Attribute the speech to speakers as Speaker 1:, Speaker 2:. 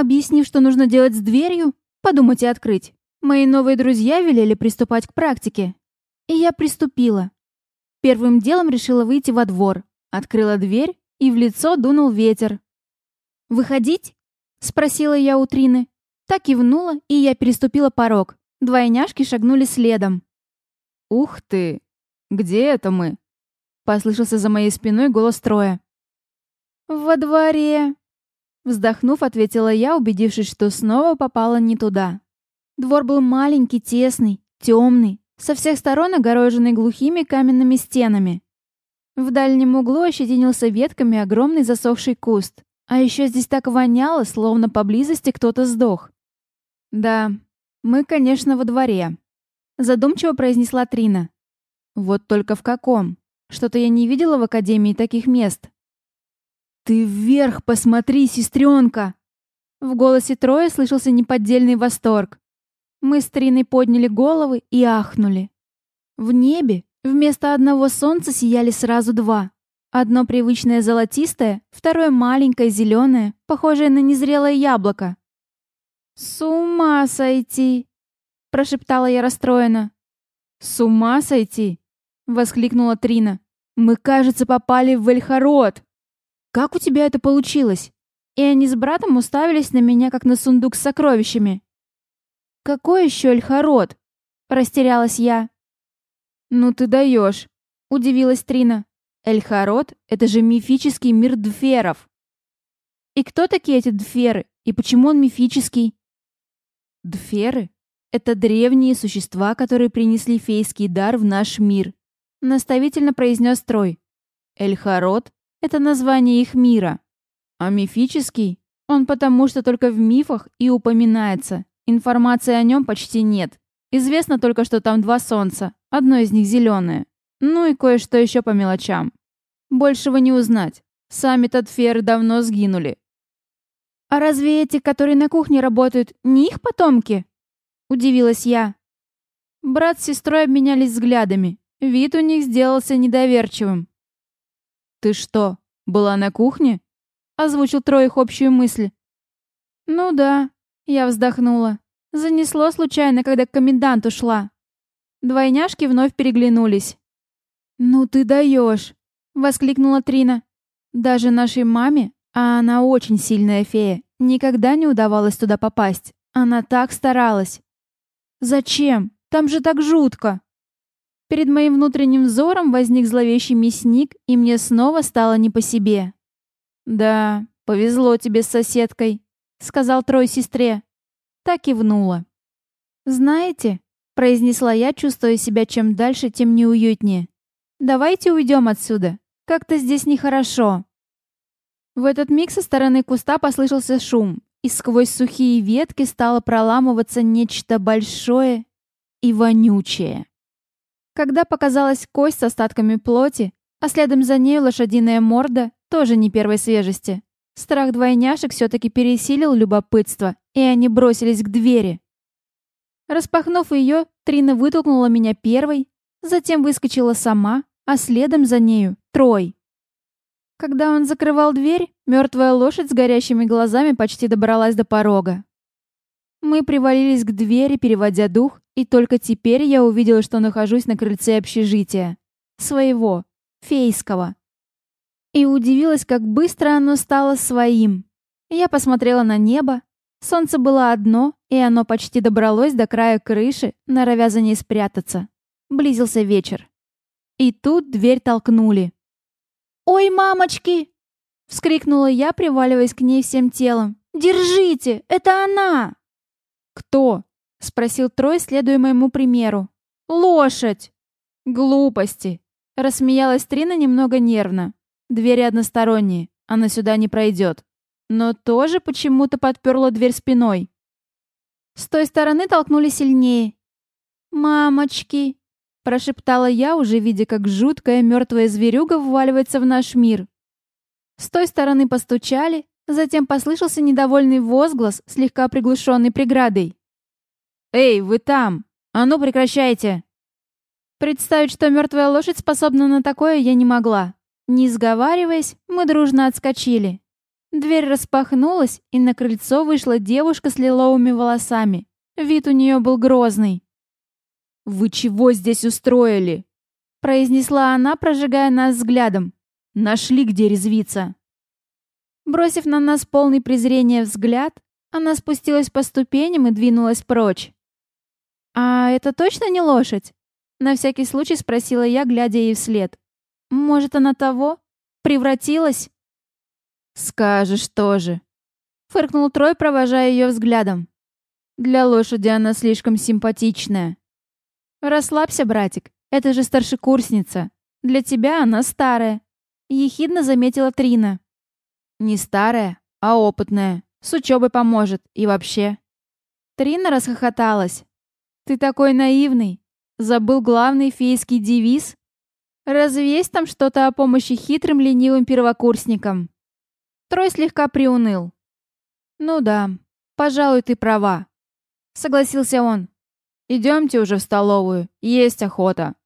Speaker 1: объяснив, что нужно делать с дверью, подумать и открыть. Мои новые друзья велели приступать к практике. И я приступила. Первым делом решила выйти во двор. Открыла дверь, и в лицо дунул ветер. «Выходить?» — спросила я у Трины. Так кивнула, и я переступила порог. Двойняшки шагнули следом.
Speaker 2: «Ух ты! Где это мы?» — послышался за моей спиной голос Троя.
Speaker 1: «Во дворе!» Вздохнув, ответила я, убедившись, что снова попала не туда. Двор был маленький, тесный, темный, со всех сторон огороженный глухими каменными стенами. В дальнем углу ощетинился ветками огромный засохший куст. А еще здесь так воняло, словно поблизости кто-то сдох. «Да, мы, конечно, во дворе», — задумчиво произнесла Трина. «Вот только в каком? Что-то я не видела в Академии таких мест». «Ты вверх посмотри, сестренка!» В голосе Троя слышался неподдельный восторг. Мы с Триной подняли головы и ахнули. В небе вместо одного солнца сияли сразу два. Одно привычное золотистое, второе маленькое зеленое, похожее на незрелое яблоко. «С ума сойти!» — прошептала я расстроенно. «С ума сойти!» — воскликнула Трина. «Мы, кажется, попали в Эльхарот!» «Как у тебя это получилось?» И они с братом уставились на меня, как на сундук с сокровищами. «Какой еще Эльхарот?» — растерялась я. «Ну ты даешь!» — удивилась Трина. Эльхарот — это же мифический мир дферов. И кто такие эти дферы? И почему он мифический? Дферы — это древние существа, которые принесли фейский дар в наш мир. Наставительно произнес Трой. Эльхарот — это название их мира. А мифический — он потому, что только в мифах и упоминается. Информации о нем почти нет. Известно только, что там два солнца, одно из них зеленое. Ну и кое-что еще по мелочам. Большего не узнать. Сами Татферы давно сгинули. «А разве эти, которые на кухне работают, не их потомки?» Удивилась я. Брат с сестрой обменялись взглядами. Вид у них сделался недоверчивым. «Ты что, была на кухне?» Озвучил Троих общую мысль. «Ну да», — я вздохнула. Занесло случайно, когда комендант ушла. Двойняшки вновь переглянулись. «Ну ты даешь!» — воскликнула Трина. «Даже нашей маме, а она очень сильная фея, никогда не удавалось туда попасть. Она так старалась». «Зачем? Там же так жутко!» Перед моим внутренним взором возник зловещий мясник, и мне снова стало не по себе. «Да, повезло тебе с соседкой», — сказал Трой сестре. Так и внула. «Знаете», — произнесла я, чувствуя себя чем дальше, тем неуютнее. Давайте уйдем отсюда. Как-то здесь нехорошо». В этот миг со стороны куста послышался шум, и сквозь сухие ветки стало проламываться нечто большое и вонючее. Когда показалась кость с остатками плоти, а следом за ней лошадиная морда, тоже не первой свежести, страх двойняшек все-таки пересилил любопытство, и они бросились к двери. Распахнув ее, Трина вытолкнула меня первой, затем выскочила сама, а следом за нею — Трой. Когда он закрывал дверь, мертвая лошадь с горящими глазами почти добралась до порога. Мы привалились к двери, переводя дух, и только теперь я увидела, что нахожусь на крыльце общежития. Своего, фейского. И удивилась, как быстро оно стало своим. Я посмотрела на небо. Солнце было одно, и оно почти добралось до края крыши, норовя за ней спрятаться. Близился вечер. И тут дверь толкнули. «Ой, мамочки!» — вскрикнула я, приваливаясь к ней всем телом. «Держите! Это она!» «Кто?» — спросил Трой, следуя моему примеру. «Лошадь!» «Глупости!» — рассмеялась Трина немного нервно. «Двери односторонние, она сюда не пройдет». Но тоже почему-то подперла дверь спиной. С той стороны толкнули сильнее. «Мамочки!» Прошептала я, уже видя, как жуткая мертвая зверюга вваливается в наш мир. С той стороны постучали, затем послышался недовольный возглас, слегка приглушенный преградой. «Эй, вы там! А ну прекращайте!» Представить, что мертвая лошадь способна на такое, я не могла. Не сговариваясь, мы дружно отскочили. Дверь распахнулась, и на крыльцо вышла девушка с лиловыми волосами. Вид у нее был грозный.
Speaker 2: «Вы чего здесь устроили?»
Speaker 1: произнесла она, прожигая нас взглядом.
Speaker 2: «Нашли, где резвиться».
Speaker 1: Бросив на нас полный презрения взгляд, она спустилась по ступеням и двинулась прочь. «А это точно не лошадь?» На всякий случай спросила я, глядя ей вслед. «Может, она того? Превратилась?»
Speaker 2: «Скажешь тоже», —
Speaker 1: фыркнул Трой, провожая ее взглядом.
Speaker 2: «Для лошади она слишком симпатичная».
Speaker 1: «Расслабься, братик, это же старшекурсница. Для тебя она старая», — ехидно заметила Трина.
Speaker 2: «Не старая, а опытная. С учебой поможет. И вообще...»
Speaker 1: Трина расхохоталась. «Ты такой наивный. Забыл главный фейский девиз? Разве есть там что-то о помощи хитрым ленивым первокурсникам?» Трой слегка приуныл. «Ну да, пожалуй, ты права», — согласился он.
Speaker 2: «Идемте уже в столовую, есть охота».